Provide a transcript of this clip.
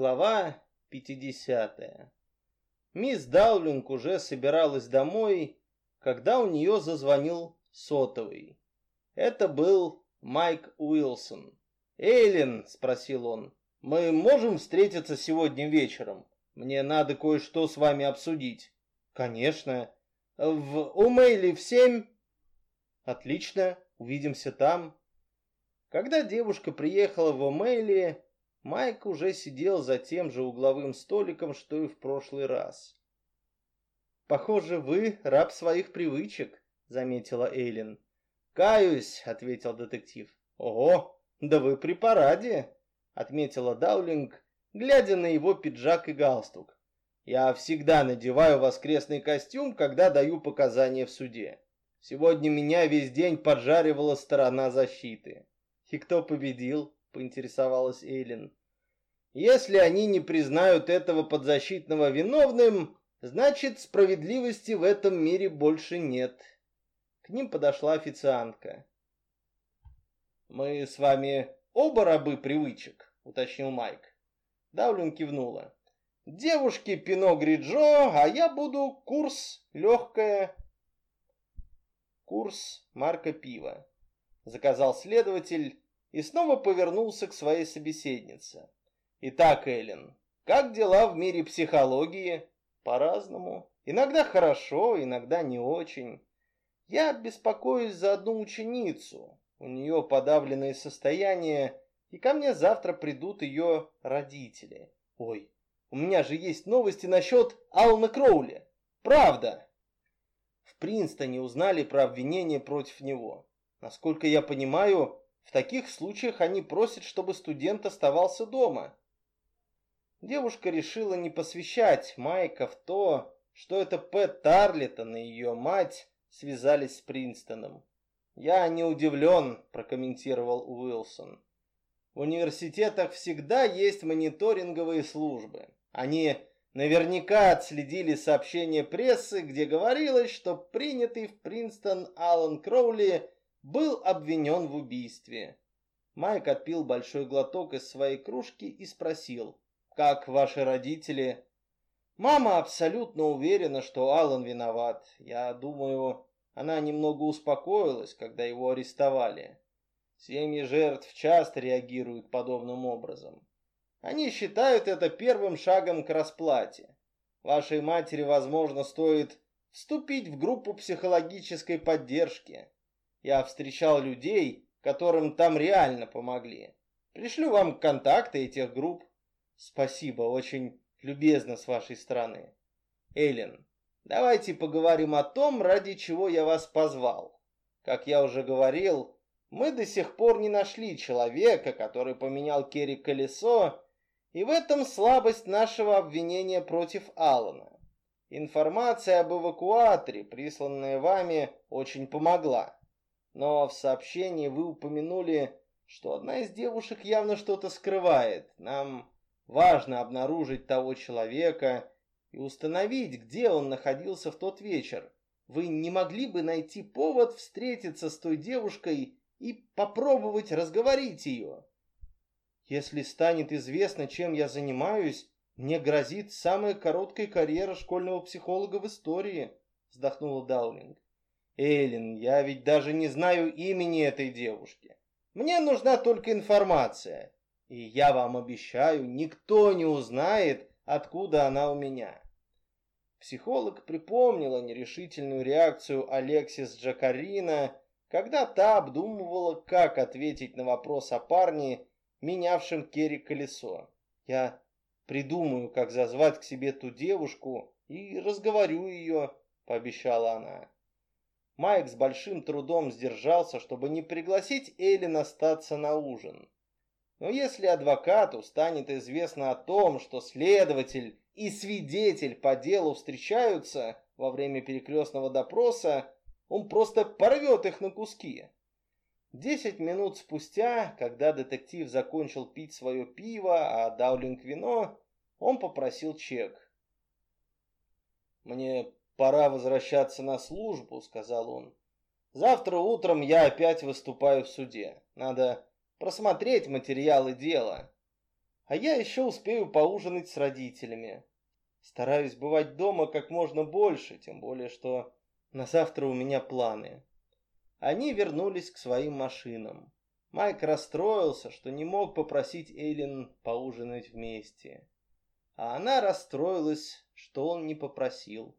Глава 50. Мисс Даулинг уже собиралась домой, когда у нее зазвонил сотовый. Это был Майк Уилсон. «Эйлин», — спросил он, — «мы можем встретиться сегодня вечером? Мне надо кое-что с вами обсудить». «Конечно. В Умейли в семь?» «Отлично, увидимся там». Когда девушка приехала в Умейли, Майк уже сидел за тем же угловым столиком, что и в прошлый раз. «Похоже, вы раб своих привычек», — заметила Эйлин. «Каюсь», — ответил детектив. «Ого, да вы при параде», — отметила Даулинг, глядя на его пиджак и галстук. «Я всегда надеваю воскресный костюм, когда даю показания в суде. Сегодня меня весь день поджаривала сторона защиты». «И кто победил?» Поинтересовалась Эйлин. Если они не признают этого подзащитного виновным, значит справедливости в этом мире больше нет. К ним подошла официантка. Мы с вами оба рабы привычек, уточнил Майк. Даулин кивнула. Девушки Пино Гриджо, а я буду курс легкое. Курс марка пива. Заказал следователь и снова повернулся к своей собеседнице. «Итак, Эллен, как дела в мире психологии?» «По-разному. Иногда хорошо, иногда не очень. Я беспокоюсь за одну ученицу. У нее подавленное состояние, и ко мне завтра придут ее родители. Ой, у меня же есть новости насчет Алана Кроули. Правда!» В Принстоне узнали про обвинение против него. Насколько я понимаю, в таких случаях они просят, чтобы студент оставался дома. Девушка решила не посвящать Майка в то, что это Пэт Тарлитон и ее мать связались с Принстоном. «Я не удивлен», – прокомментировал Уилсон. «В университетах всегда есть мониторинговые службы. Они наверняка отследили сообщение прессы, где говорилось, что принятый в Принстон Алан Кроули – был обвинен в убийстве. Майк отпил большой глоток из своей кружки и спросил, «Как ваши родители?» «Мама абсолютно уверена, что Алан виноват. Я думаю, она немного успокоилась, когда его арестовали. Семьи жертв часто реагируют подобным образом. Они считают это первым шагом к расплате. Вашей матери, возможно, стоит вступить в группу психологической поддержки. Я встречал людей, которым там реально помогли. Пришлю вам контакты этих групп. Спасибо, очень любезно с вашей стороны. Эллен, давайте поговорим о том, ради чего я вас позвал. Как я уже говорил, мы до сих пор не нашли человека, который поменял Керри колесо, и в этом слабость нашего обвинения против Алана. Информация об эвакуаторе, присланная вами, очень помогла. Но в сообщении вы упомянули, что одна из девушек явно что-то скрывает. Нам важно обнаружить того человека и установить, где он находился в тот вечер. Вы не могли бы найти повод встретиться с той девушкой и попробовать разговорить ее? Если станет известно, чем я занимаюсь, мне грозит самая короткая карьера школьного психолога в истории, вздохнула Даулинг. Эйлин, я ведь даже не знаю имени этой девушки. Мне нужна только информация. И я вам обещаю, никто не узнает, откуда она у меня. Психолог припомнила нерешительную реакцию Алексис Джакарина, когда та обдумывала, как ответить на вопрос о парне, менявшем Керри колесо. Я придумаю, как зазвать к себе ту девушку и разговорю ее, пообещала она. Майк с большим трудом сдержался, чтобы не пригласить Эллен остаться на ужин. Но если адвокату станет известно о том, что следователь и свидетель по делу встречаются во время перекрестного допроса, он просто порвет их на куски. Десять минут спустя, когда детектив закончил пить свое пиво, а Даулинг вино, он попросил чек. «Мне «Пора возвращаться на службу», — сказал он. «Завтра утром я опять выступаю в суде. Надо просмотреть материалы дела». А я еще успею поужинать с родителями. Стараюсь бывать дома как можно больше, тем более, что на завтра у меня планы. Они вернулись к своим машинам. Майк расстроился, что не мог попросить Эйлин поужинать вместе. А она расстроилась, что он не попросил.